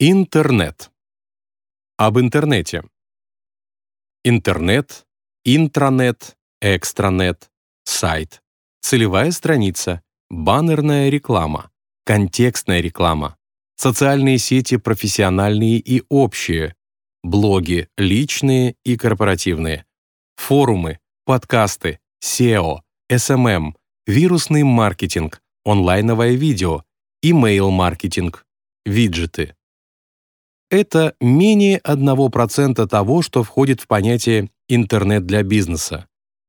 Интернет. Об интернете. Интернет, интранет, экстранет, сайт, целевая страница, баннерная реклама, контекстная реклама, социальные сети профессиональные и общие, блоги личные и корпоративные, форумы, подкасты, SEO, SMM, вирусный маркетинг, онлайновое видео, имейл-маркетинг, виджеты это менее 1% того, что входит в понятие «интернет для бизнеса».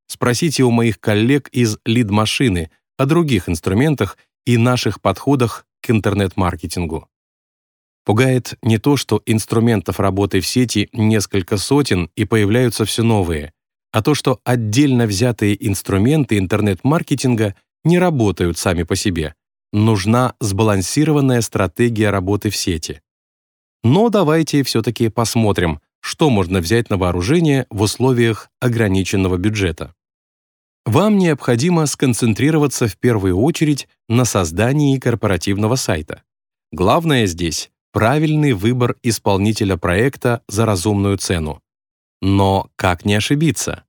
Спросите у моих коллег из лид-машины о других инструментах и наших подходах к интернет-маркетингу. Пугает не то, что инструментов работы в сети несколько сотен и появляются все новые, а то, что отдельно взятые инструменты интернет-маркетинга не работают сами по себе. Нужна сбалансированная стратегия работы в сети. Но давайте все-таки посмотрим, что можно взять на вооружение в условиях ограниченного бюджета. Вам необходимо сконцентрироваться в первую очередь на создании корпоративного сайта. Главное здесь — правильный выбор исполнителя проекта за разумную цену. Но как не ошибиться?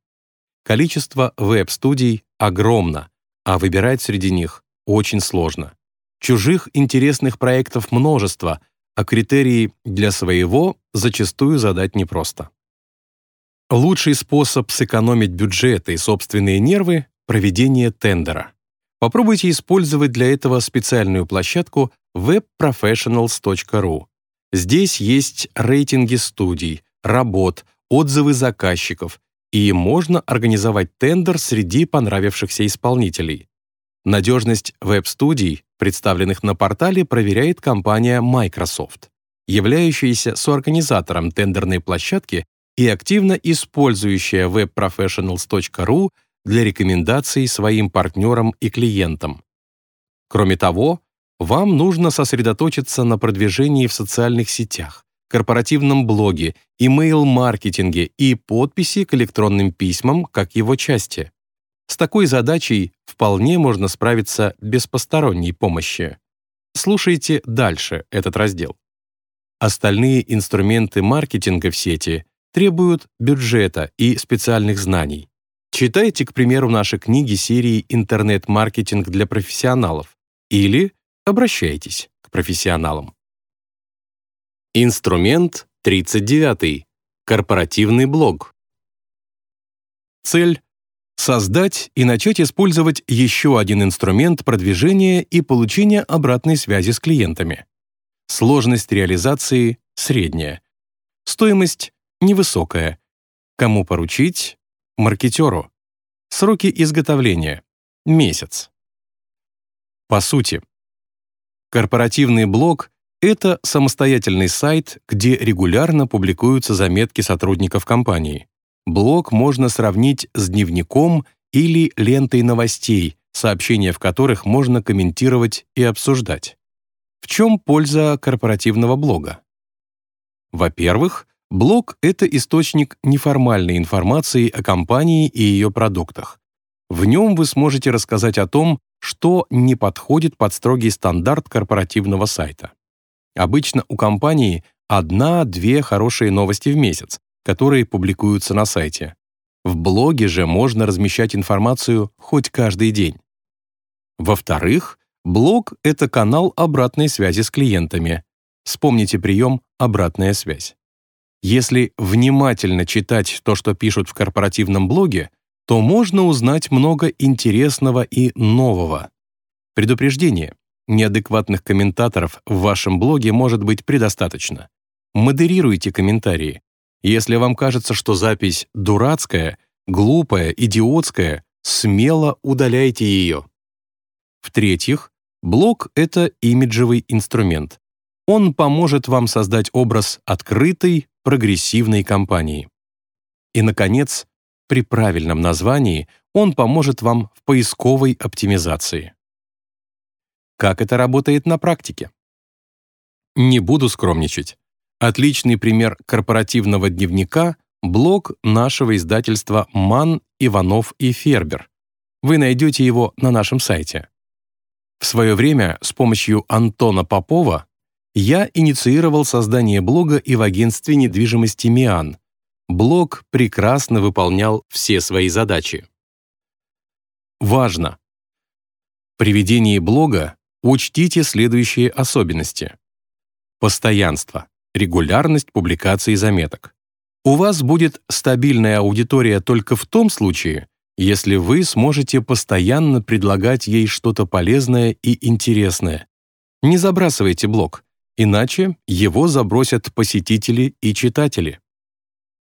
Количество веб-студий огромно, а выбирать среди них очень сложно. Чужих интересных проектов множество, а критерии для своего зачастую задать непросто. Лучший способ сэкономить бюджет и собственные нервы — проведение тендера. Попробуйте использовать для этого специальную площадку webprofessionals.ru. Здесь есть рейтинги студий, работ, отзывы заказчиков, и можно организовать тендер среди понравившихся исполнителей. Надежность веб-студий, представленных на портале, проверяет компания Microsoft, являющаяся соорганизатором тендерной площадки и активно использующая webprofessionals.ru для рекомендаций своим партнерам и клиентам. Кроме того, вам нужно сосредоточиться на продвижении в социальных сетях, корпоративном блоге, имейл-маркетинге и подписи к электронным письмам как его части. С такой задачей вполне можно справиться без посторонней помощи. Слушайте дальше этот раздел. Остальные инструменты маркетинга в сети требуют бюджета и специальных знаний. Читайте, к примеру, наши книги серии «Интернет-маркетинг для профессионалов» или обращайтесь к профессионалам. Инструмент 39. Корпоративный блог. Цель Создать и начать использовать еще один инструмент продвижения и получения обратной связи с клиентами. Сложность реализации средняя. Стоимость невысокая. Кому поручить? Маркетеру. Сроки изготовления – месяц. По сути, корпоративный блог — это самостоятельный сайт, где регулярно публикуются заметки сотрудников компании. Блог можно сравнить с дневником или лентой новостей, сообщения в которых можно комментировать и обсуждать. В чем польза корпоративного блога? Во-первых, блог — это источник неформальной информации о компании и ее продуктах. В нем вы сможете рассказать о том, что не подходит под строгий стандарт корпоративного сайта. Обычно у компании одна-две хорошие новости в месяц, которые публикуются на сайте. В блоге же можно размещать информацию хоть каждый день. Во-вторых, блог — это канал обратной связи с клиентами. Вспомните прием «обратная связь». Если внимательно читать то, что пишут в корпоративном блоге, то можно узнать много интересного и нового. Предупреждение. Неадекватных комментаторов в вашем блоге может быть предостаточно. Модерируйте комментарии. Если вам кажется, что запись дурацкая, глупая, идиотская, смело удаляйте ее. В-третьих, блог — это имиджевый инструмент. Он поможет вам создать образ открытой, прогрессивной компании. И, наконец, при правильном названии он поможет вам в поисковой оптимизации. Как это работает на практике? Не буду скромничать. Отличный пример корпоративного дневника — блог нашего издательства «Ман, Иванов и Фербер». Вы найдете его на нашем сайте. В свое время с помощью Антона Попова я инициировал создание блога и в агентстве недвижимости «Миан». Блог прекрасно выполнял все свои задачи. Важно! При ведении блога учтите следующие особенности. Постоянство, регулярность публикаций заметок. У вас будет стабильная аудитория только в том случае, если вы сможете постоянно предлагать ей что-то полезное и интересное. Не забрасывайте блог, иначе его забросят посетители и читатели.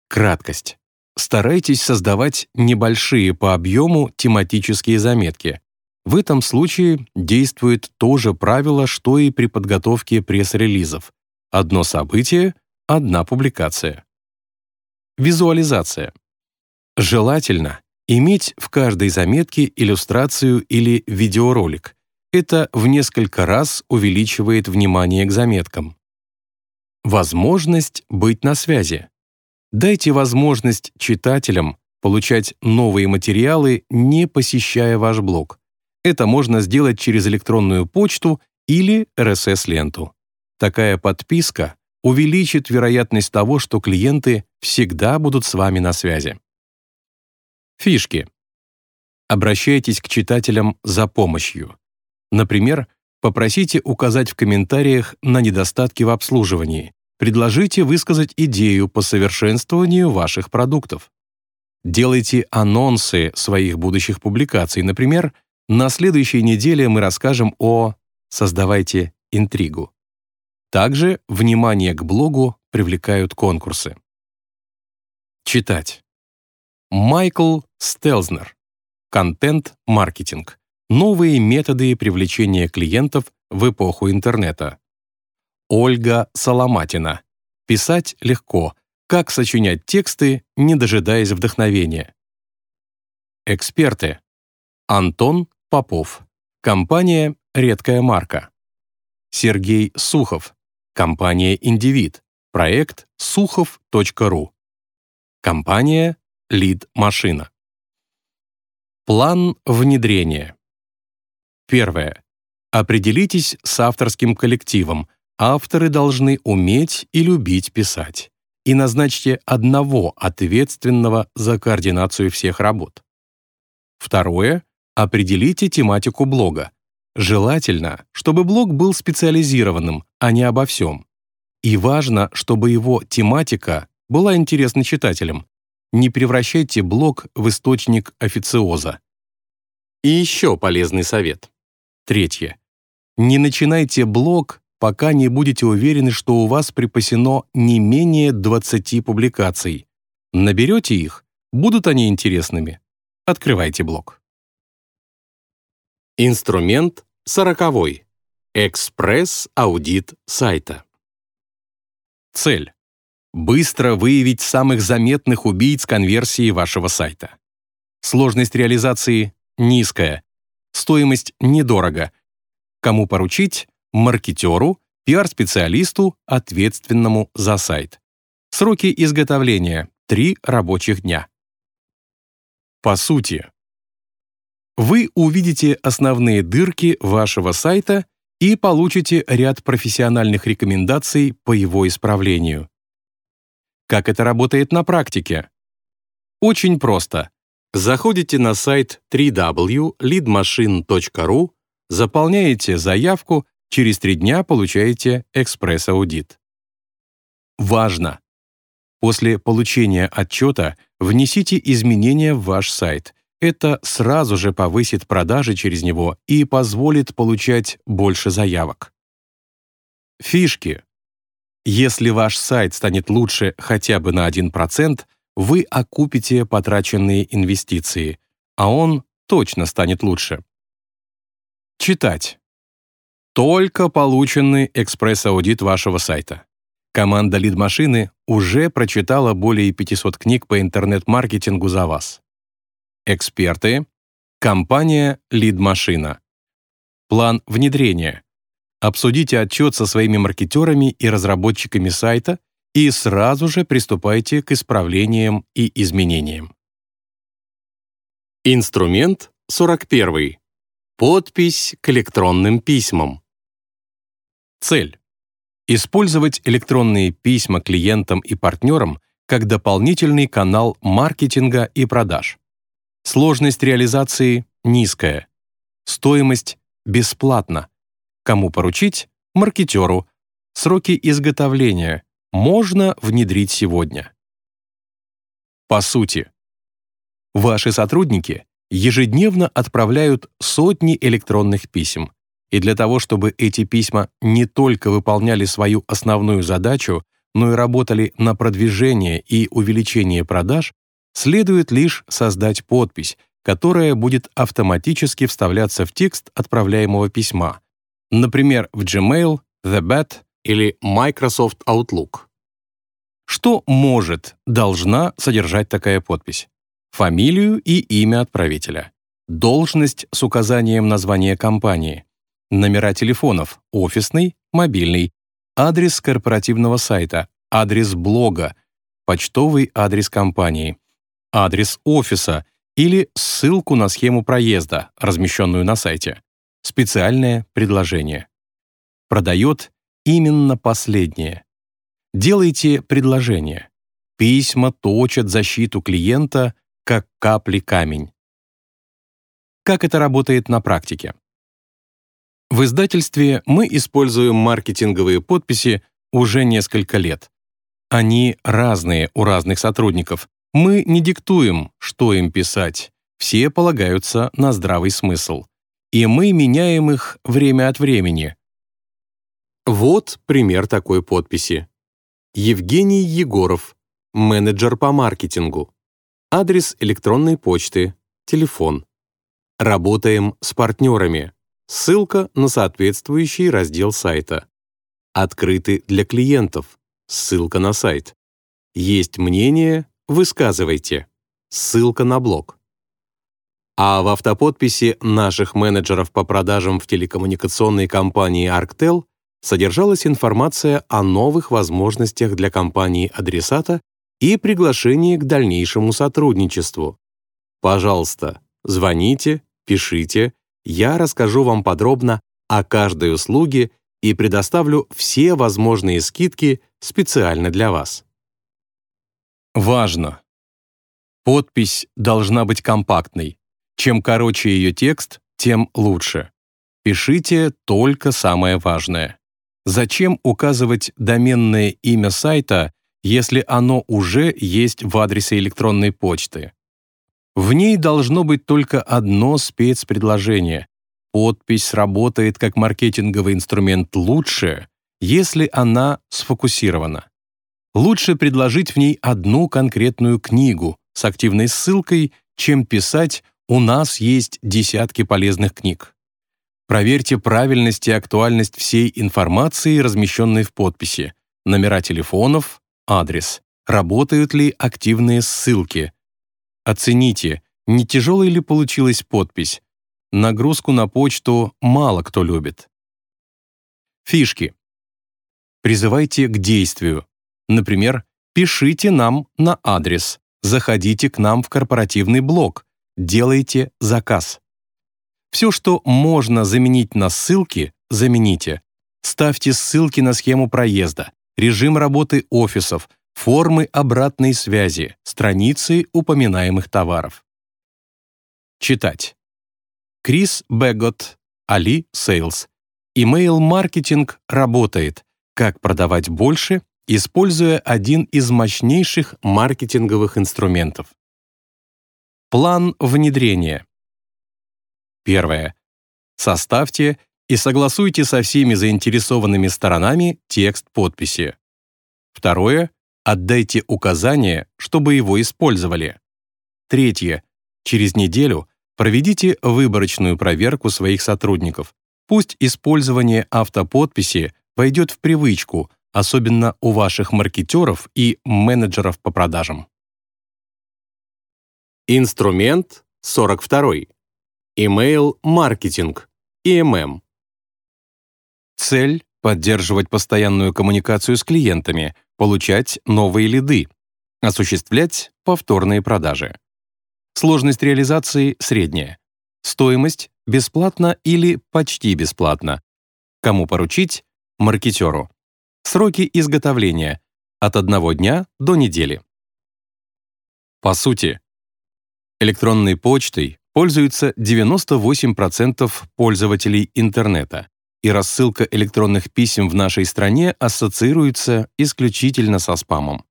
Краткость. Старайтесь создавать небольшие по объему тематические заметки. В этом случае действует то же правило, что и при подготовке пресс-релизов. Одно событие — одна публикация. Визуализация. Желательно иметь в каждой заметке иллюстрацию или видеоролик. Это в несколько раз увеличивает внимание к заметкам. Возможность быть на связи. Дайте возможность читателям получать новые материалы, не посещая ваш блог. Это можно сделать через электронную почту или RSS-ленту. Такая подписка увеличит вероятность того, что клиенты всегда будут с вами на связи. Фишки. Обращайтесь к читателям за помощью. Например, попросите указать в комментариях на недостатки в обслуживании. Предложите высказать идею по совершенствованию ваших продуктов. Делайте анонсы своих будущих публикаций. Например, на следующей неделе мы расскажем о «Создавайте интригу». Также внимание к блогу привлекают конкурсы. Читать. Майкл Стелзнер. Контент-маркетинг. Новые методы привлечения клиентов в эпоху интернета. Ольга Соломатина. Писать легко. Как сочинять тексты, не дожидаясь вдохновения. Эксперты. Антон Попов. Компания «Редкая марка». Сергей Сухов. Компания «Индивид». Проект сухов.ру. Компания Лид Машина. План внедрения. Первое. Определитесь с авторским коллективом. Авторы должны уметь и любить писать. И назначьте одного ответственного за координацию всех работ. Второе. Определите тематику блога. Желательно, чтобы блог был специализированным, а не обо всем. И важно, чтобы его тематика была интересна читателям, не превращайте блог в источник официоза. И еще полезный совет. Третье. Не начинайте блог, пока не будете уверены, что у вас припасено не менее 20 публикаций. Наберете их, будут они интересными. Открывайте блог. Инструмент сороковой. Экспресс-аудит сайта. Цель быстро выявить самых заметных убийц конверсии вашего сайта. Сложность реализации низкая, стоимость недорого. Кому поручить? Маркетеру, пиар-специалисту, ответственному за сайт. Сроки изготовления — 3 рабочих дня. По сути, вы увидите основные дырки вашего сайта и получите ряд профессиональных рекомендаций по его исправлению. Как это работает на практике? Очень просто. Заходите на сайт www.leadmachine.ru, заполняете заявку, через три дня получаете экспресс-аудит. Важно! После получения отчета внесите изменения в ваш сайт. Это сразу же повысит продажи через него и позволит получать больше заявок. Фишки. Если ваш сайт станет лучше хотя бы на 1%, вы окупите потраченные инвестиции, а он точно станет лучше. Читать. Только полученный экспресс-аудит вашего сайта. Команда лид-машины уже прочитала более 500 книг по интернет-маркетингу за вас. Эксперты. Компания лид-машина. План внедрения обсудите отчет со своими маркетерами и разработчиками сайта и сразу же приступайте к исправлениям и изменениям. Инструмент 41. Подпись к электронным письмам. Цель. Использовать электронные письма клиентам и партнерам как дополнительный канал маркетинга и продаж. Сложность реализации низкая. Стоимость бесплатна. Кому поручить? Маркетеру. Сроки изготовления можно внедрить сегодня. По сути, ваши сотрудники ежедневно отправляют сотни электронных писем, и для того, чтобы эти письма не только выполняли свою основную задачу, но и работали на продвижение и увеличение продаж, следует лишь создать подпись, которая будет автоматически вставляться в текст отправляемого письма, например, в Gmail, The Bat или Microsoft Outlook. Что может, должна содержать такая подпись? Фамилию и имя отправителя, должность с указанием названия компании, номера телефонов, офисный, мобильный, адрес корпоративного сайта, адрес блога, почтовый адрес компании, адрес офиса или ссылку на схему проезда, размещенную на сайте. Специальное предложение. Продает именно последнее. Делайте предложение. Письма точат защиту клиента, как капли камень. Как это работает на практике? В издательстве мы используем маркетинговые подписи уже несколько лет. Они разные у разных сотрудников. Мы не диктуем, что им писать. Все полагаются на здравый смысл. И мы меняем их время от времени. Вот пример такой подписи. Евгений Егоров, менеджер по маркетингу. Адрес электронной почты, телефон. Работаем с партнерами. Ссылка на соответствующий раздел сайта. Открыты для клиентов. Ссылка на сайт. Есть мнение, высказывайте. Ссылка на блог. А в автоподписи наших менеджеров по продажам в телекоммуникационной компании Arctel содержалась информация о новых возможностях для компании-адресата и приглашение к дальнейшему сотрудничеству. Пожалуйста, звоните, пишите, я расскажу вам подробно о каждой услуге и предоставлю все возможные скидки специально для вас. Важно! Подпись должна быть компактной. Чем короче ее текст, тем лучше. Пишите только самое важное. Зачем указывать доменное имя сайта, если оно уже есть в адресе электронной почты? В ней должно быть только одно спецпредложение. Подпись сработает как маркетинговый инструмент лучше, если она сфокусирована. Лучше предложить в ней одну конкретную книгу с активной ссылкой, чем писать «У нас есть десятки полезных книг». Проверьте правильность и актуальность всей информации, размещенной в подписи, номера телефонов, адрес, работают ли активные ссылки, Оцените, не тяжелой ли получилась подпись. Нагрузку на почту мало кто любит. Фишки. Призывайте к действию. Например, пишите нам на адрес, заходите к нам в корпоративный блог, делайте заказ. Все, что можно заменить на ссылки, замените. Ставьте ссылки на схему проезда, режим работы офисов, формы обратной связи, страницы упоминаемых товаров. Читать. Крис Бэггот, Али Сейлс. Имейл-маркетинг работает. Как продавать больше, используя один из мощнейших маркетинговых инструментов. План внедрения. Первое. Составьте и согласуйте со всеми заинтересованными сторонами текст подписи. Второе. Отдайте указания, чтобы его использовали. Третье. Через неделю проведите выборочную проверку своих сотрудников. Пусть использование автоподписи войдет в привычку, особенно у ваших маркетеров и менеджеров по продажам. Инструмент 42. Email-маркетинг, EMM. Цель — поддерживать постоянную коммуникацию с клиентами, получать новые лиды, осуществлять повторные продажи. Сложность реализации средняя. Стоимость бесплатно или почти бесплатно. Кому поручить? Маркетеру. Сроки изготовления – от одного дня до недели. По сути, электронной почтой пользуются 98% пользователей интернета, и рассылка электронных писем в нашей стране ассоциируется исключительно со спамом.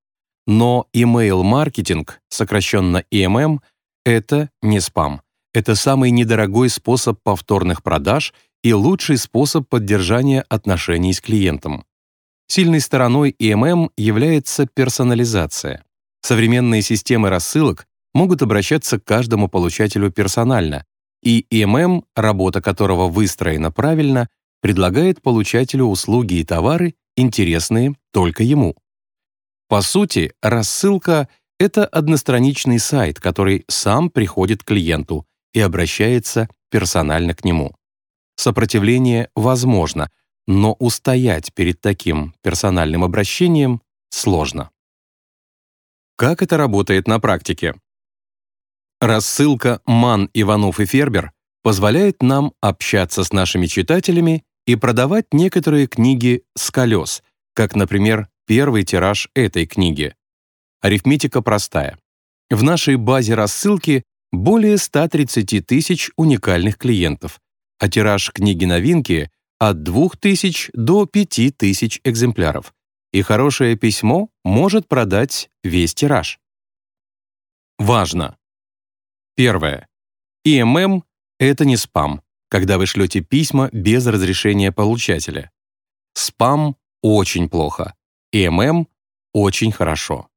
Но email-маркетинг, сокращенно EMM, это не спам. Это самый недорогой способ повторных продаж и лучший способ поддержания отношений с клиентом. Сильной стороной EMM является персонализация. Современные системы рассылок могут обращаться к каждому получателю персонально, и EMM, работа которого выстроена правильно, предлагает получателю услуги и товары, интересные только ему. По сути, рассылка — это одностраничный сайт, который сам приходит к клиенту и обращается персонально к нему. Сопротивление возможно, но устоять перед таким персональным обращением сложно. Как это работает на практике? Рассылка «Ман, Иванов и Фербер» позволяет нам общаться с нашими читателями и продавать некоторые книги с колес, как, например, первый тираж этой книги. Арифметика простая. В нашей базе рассылки более 130 тысяч уникальных клиентов, а тираж книги-новинки от 2000 до 5000 экземпляров и хорошее письмо может продать весь тираж. Важно! Первое. ИММ — это не спам, когда вы шлете письма без разрешения получателя. Спам — очень плохо. ИММ — очень хорошо.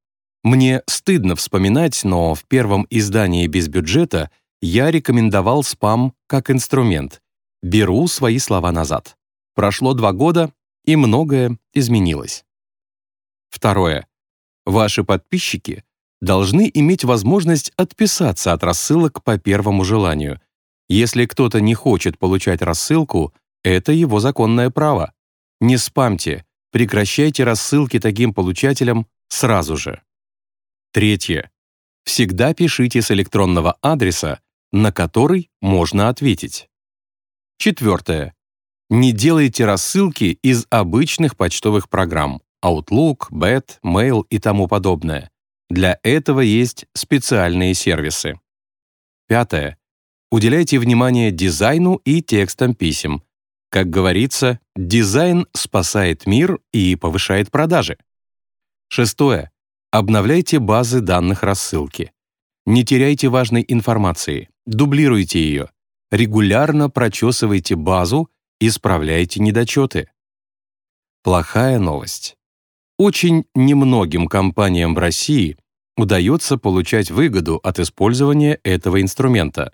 Мне стыдно вспоминать, но в первом издании без бюджета я рекомендовал спам как инструмент. Беру свои слова назад. Прошло два года, и многое изменилось. Второе. Ваши подписчики должны иметь возможность отписаться от рассылок по первому желанию. Если кто-то не хочет получать рассылку, это его законное право. Не спамьте, прекращайте рассылки таким получателям сразу же. Третье. Всегда пишите с электронного адреса, на который можно ответить. Четвертое. Не делайте рассылки из обычных почтовых программ. Outlook, BET, Mail и тому подобное. Для этого есть специальные сервисы. Пятое. Уделяйте внимание дизайну и текстам писем. Как говорится, дизайн спасает мир и повышает продажи. Шестое. Обновляйте базы данных рассылки. Не теряйте важной информации, дублируйте ее. Регулярно прочесывайте базу, исправляйте недочеты. Плохая новость. Очень немногим компаниям в России удается получать выгоду от использования этого инструмента.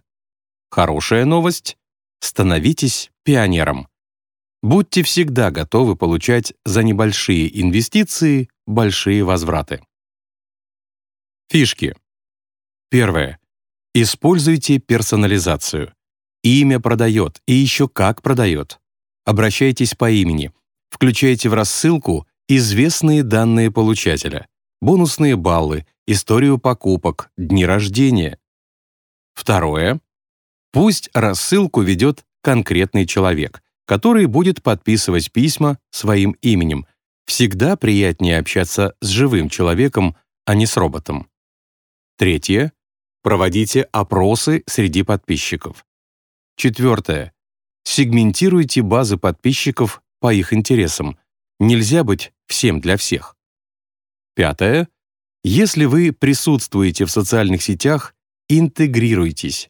Хорошая новость — становитесь пионером. Будьте всегда готовы получать за небольшие инвестиции большие возвраты. Фишки. Первое. Используйте персонализацию. Имя продает, и еще как продает. Обращайтесь по имени. Включайте в рассылку известные данные получателя, бонусные баллы, историю покупок, дни рождения. Второе. Пусть рассылку ведет конкретный человек, который будет подписывать письма своим именем. Всегда приятнее общаться с живым человеком, а не с роботом. Третье. Проводите опросы среди подписчиков. Четвертое. Сегментируйте базы подписчиков по их интересам. Нельзя быть всем для всех. Пятое. Если вы присутствуете в социальных сетях, интегрируйтесь.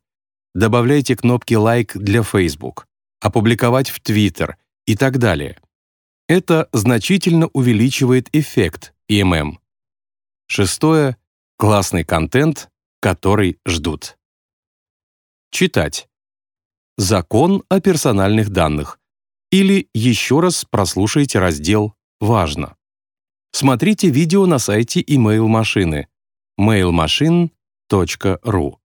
Добавляйте кнопки «Лайк» для Facebook, опубликовать в Twitter и так далее. Это значительно увеличивает эффект EMM. Шестое. Классный контент, который ждут. Читать. Закон о персональных данных. Или еще раз прослушайте раздел важно. Смотрите видео на сайте email машины mailmachine.ru.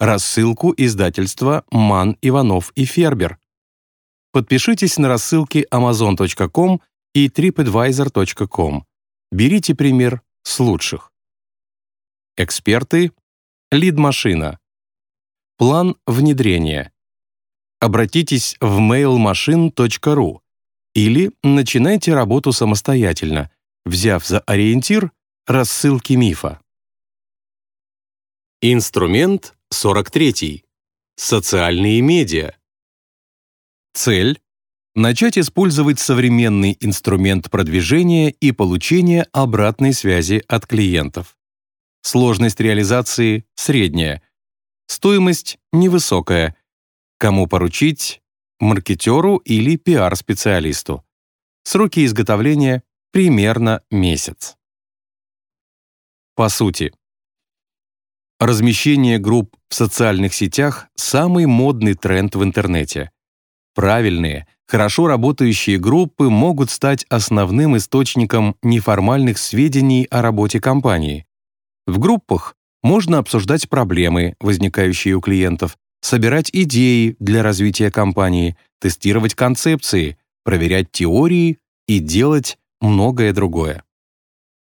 Рассылку издательства «Ман, Иванов и Фербер». Подпишитесь на рассылки amazon.com и tripadvisor.com. Берите пример с лучших. Эксперты. Лид-машина. План внедрения. Обратитесь в mailmachine.ru Или начинайте работу самостоятельно, взяв за ориентир рассылки мифа. Инструмент 43. Социальные медиа. Цель — начать использовать современный инструмент продвижения и получения обратной связи от клиентов. Сложность реализации средняя. Стоимость невысокая. Кому поручить? Маркетеру или пиар-специалисту. Сроки изготовления примерно месяц. По сути, размещение групп в социальных сетях – самый модный тренд в интернете. Правильные, хорошо работающие группы могут стать основным источником неформальных сведений о работе компании. В группах можно обсуждать проблемы, возникающие у клиентов, собирать идеи для развития компании, тестировать концепции, проверять теории и делать многое другое.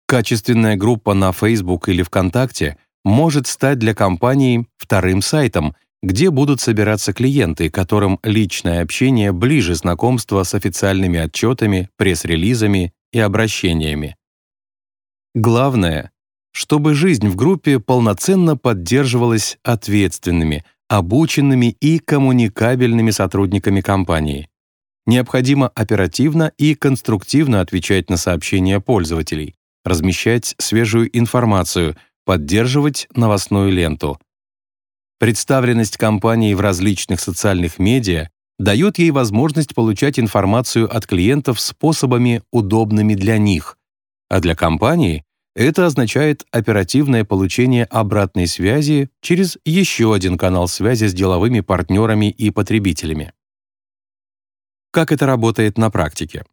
Качественная группа на Facebook или ВКонтакте может стать для компании вторым сайтом, где будут собираться клиенты, которым личное общение ближе знакомства с официальными отчетами, пресс-релизами и обращениями. Главное, чтобы жизнь в группе полноценно поддерживалась ответственными, обученными и коммуникабельными сотрудниками компании. Необходимо оперативно и конструктивно отвечать на сообщения пользователей, размещать свежую информацию, поддерживать новостную ленту. Представленность компании в различных социальных медиа дает ей возможность получать информацию от клиентов способами, удобными для них, а для компании это означает оперативное получение обратной связи через еще один канал связи с деловыми партнерами и потребителями. Как это работает на практике?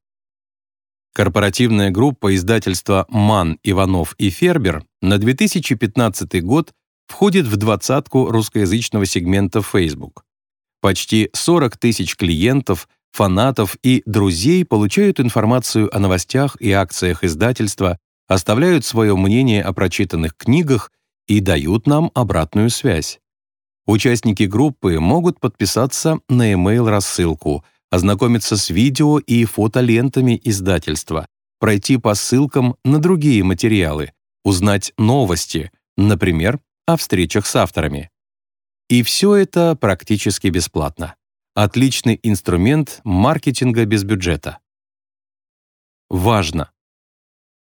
Корпоративная группа издательства «Ман, Иванов и Фербер» на 2015 год входит в двадцатку русскоязычного сегмента Facebook. Почти 40 тысяч клиентов, фанатов и друзей получают информацию о новостях и акциях издательства, оставляют свое мнение о прочитанных книгах и дают нам обратную связь. Участники группы могут подписаться на email-рассылку – ознакомиться с видео и фотолентами издательства, пройти по ссылкам на другие материалы, узнать новости, например, о встречах с авторами. И все это практически бесплатно. Отличный инструмент маркетинга без бюджета. Важно.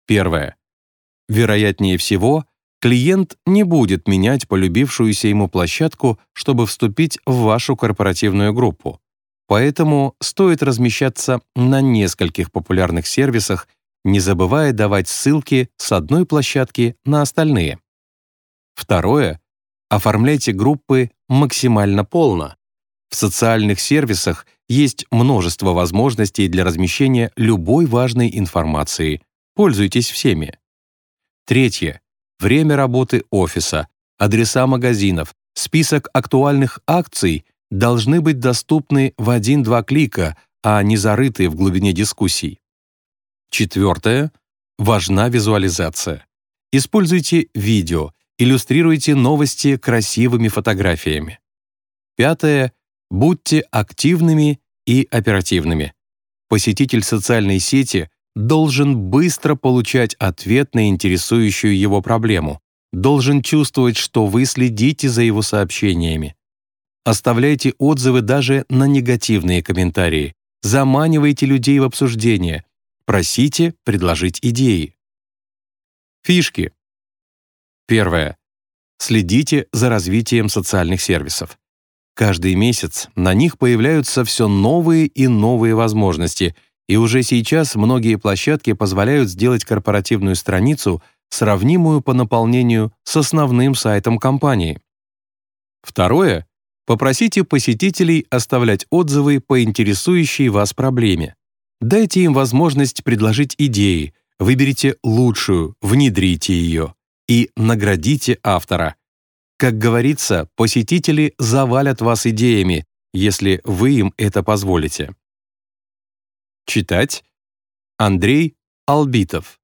Первое. Вероятнее всего, клиент не будет менять полюбившуюся ему площадку, чтобы вступить в вашу корпоративную группу. Поэтому стоит размещаться на нескольких популярных сервисах, не забывая давать ссылки с одной площадки на остальные. Второе. Оформляйте группы максимально полно. В социальных сервисах есть множество возможностей для размещения любой важной информации. Пользуйтесь всеми. Третье. Время работы офиса, адреса магазинов, список актуальных акций должны быть доступны в один-два клика, а не зарытые в глубине дискуссий. Четвертое. Важна визуализация. Используйте видео, иллюстрируйте новости красивыми фотографиями. Пятое. Будьте активными и оперативными. Посетитель социальной сети должен быстро получать ответ на интересующую его проблему, должен чувствовать, что вы следите за его сообщениями. Оставляйте отзывы даже на негативные комментарии. Заманивайте людей в обсуждение. Просите предложить идеи. Фишки. Первое. Следите за развитием социальных сервисов. Каждый месяц на них появляются все новые и новые возможности, и уже сейчас многие площадки позволяют сделать корпоративную страницу, сравнимую по наполнению с основным сайтом компании. Второе Попросите посетителей оставлять отзывы по интересующей вас проблеме. Дайте им возможность предложить идеи, выберите лучшую, внедрите ее и наградите автора. Как говорится, посетители завалят вас идеями, если вы им это позволите. Читать Андрей Албитов.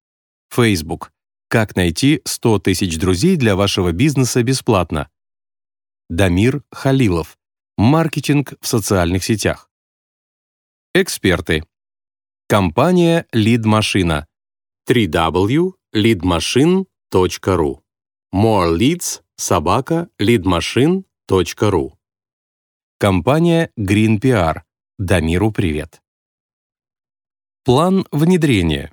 Facebook. Как найти 100 тысяч друзей для вашего бизнеса бесплатно. Дамир Халилов. Маркетинг в социальных сетях. Эксперты. Компания «Лид-машина» www.leadmachine.ru More leads собака leadmachine.ru Компания Green PR. Дамиру привет. План внедрения.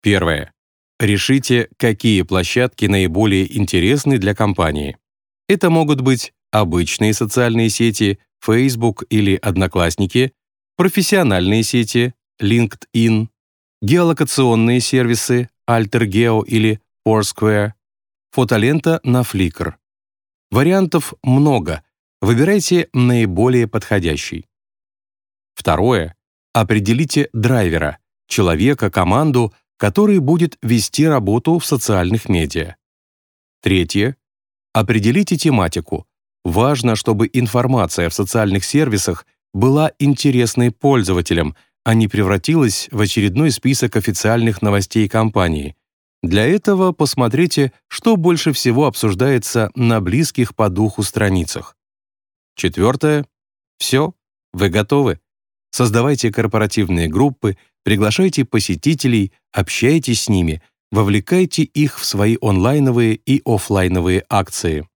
Первое. Решите, какие площадки наиболее интересны для компании. Это могут быть обычные социальные сети, Facebook или Одноклассники, профессиональные сети, LinkedIn, геолокационные сервисы AlterGeo или Foursquare, фотолента на Flickr. Вариантов много, выбирайте наиболее подходящий. Второе. Определите драйвера, человека, команду, который будет вести работу в социальных медиа. Третье. Определите тематику. Важно, чтобы информация в социальных сервисах была интересной пользователям, а не превратилась в очередной список официальных новостей компании. Для этого посмотрите, что больше всего обсуждается на близких по духу страницах. Четвертое. Все, вы готовы. Создавайте корпоративные группы, приглашайте посетителей, общайтесь с ними, вовлекайте их в свои онлайновые и офлайновые акции.